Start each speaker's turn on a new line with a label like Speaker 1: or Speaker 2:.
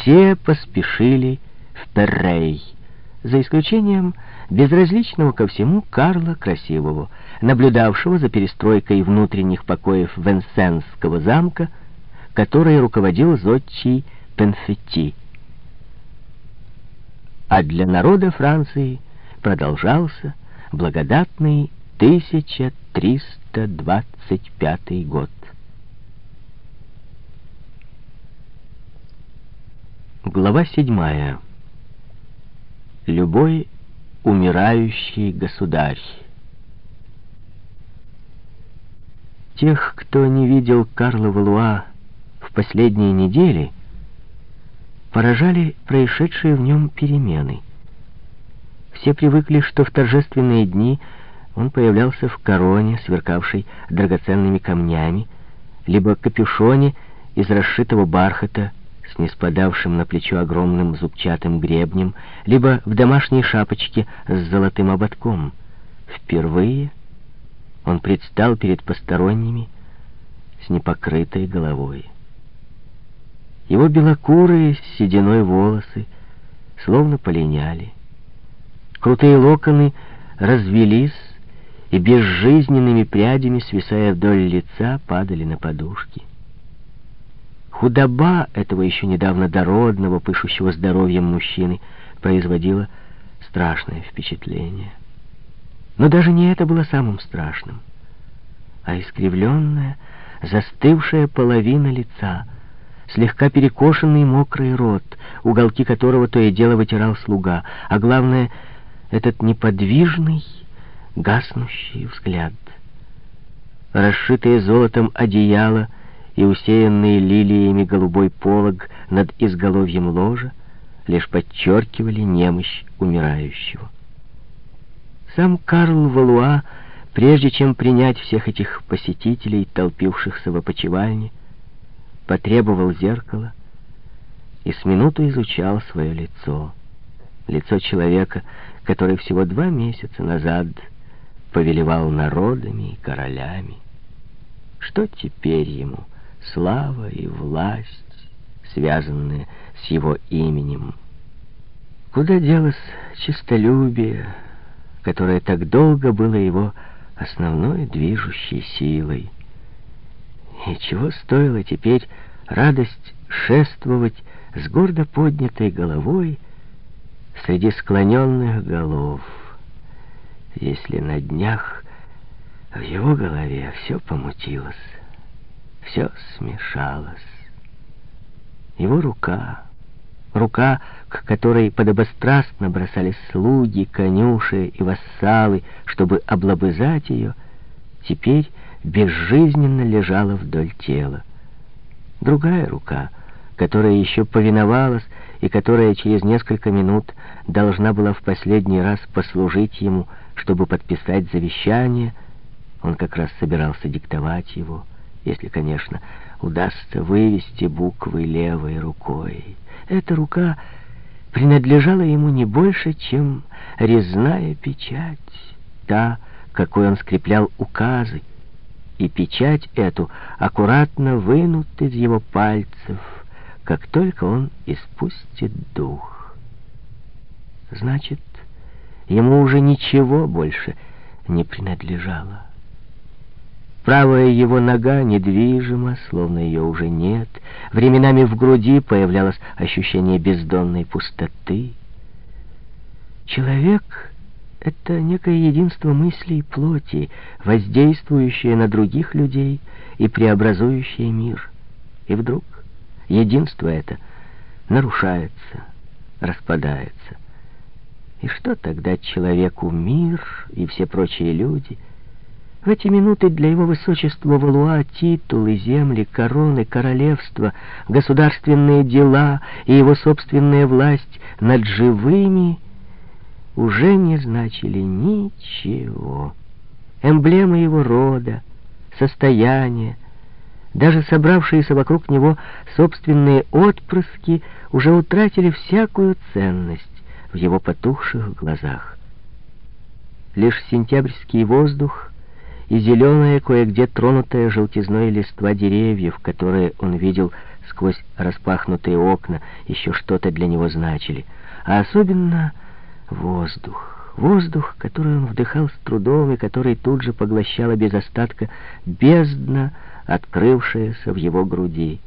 Speaker 1: все поспешили в Перрей, за исключением безразличного ко всему Карла Красивого, наблюдавшего за перестройкой внутренних покоев Венсенского замка, который руководил зодчий Пенфетти. А для народа Франции продолжался благодатный 1325 год. Глава седьмая. Любой умирающий государь. Тех, кто не видел Карла Валуа в последние недели, поражали происшедшие в нем перемены. Все привыкли, что в торжественные дни он появлялся в короне, сверкавшей драгоценными камнями, либо капюшоне из расшитого бархата, с неспадавшим на плечо огромным зубчатым гребнем, либо в домашней шапочке с золотым ободком. Впервые он предстал перед посторонними с непокрытой головой. Его белокурые с сединой волосы словно полиняли. Крутые локоны развелись и безжизненными прядями, свисая вдоль лица, падали на подушки. Худоба этого еще недавно дородного, пышущего здоровьем мужчины производила страшное впечатление. Но даже не это было самым страшным, а искривленная, застывшая половина лица, слегка перекошенный мокрый рот, уголки которого то и дело вытирал слуга, а главное, этот неподвижный, гаснущий взгляд. Расшитое золотом одеяло — и усеянный лилиями голубой полог над изголовьем ложа лишь подчеркивали немощь умирающего. Сам Карл Валуа, прежде чем принять всех этих посетителей, толпившихся в опочивальне, потребовал зеркала и с минуту изучал свое лицо. Лицо человека, который всего два месяца назад повелевал народами и королями. Что теперь ему — слава и власть, связанные с его именем. Куда делось честолюбие, которое так долго было его основной движущей силой? И чего стоило теперь радость шествовать с гордо поднятой головой среди склоненных голов, если на днях в его голове все помутилось? Все смешалось. Его рука, рука, к которой подобострастно бросались слуги, конюши и вассалы, чтобы облобызать ее, теперь безжизненно лежала вдоль тела. Другая рука, которая еще повиновалась и которая через несколько минут должна была в последний раз послужить ему, чтобы подписать завещание, он как раз собирался диктовать его — если, конечно, удастся вывести буквы левой рукой. Эта рука принадлежала ему не больше, чем резная печать, та, какой он скреплял указы, и печать эту аккуратно вынут из его пальцев, как только он испустит дух. Значит, ему уже ничего больше не принадлежало. Правая его нога недвижима, словно ее уже нет. Временами в груди появлялось ощущение бездонной пустоты. Человек — это некое единство мыслей и плоти, воздействующее на других людей и преобразующее мир. И вдруг единство это нарушается, распадается. И что тогда человеку мир и все прочие люди — в эти минуты для его высочества Валуа титулы, земли, короны, королевства, государственные дела и его собственная власть над живыми уже не значили ничего. Эмблемы его рода, состояние, даже собравшиеся вокруг него собственные отпрыски уже утратили всякую ценность в его потухших глазах. Лишь сентябрьский воздух и зеленая, кое-где тронутая желтизной листва деревьев, которые он видел сквозь распахнутые окна еще что-то для него значили. А особенно воздух. Воздух, который он вдыхал с трудом и который тут же поглощала без остатка бездна, открывшаяся в его груди.